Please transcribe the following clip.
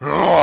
Oh!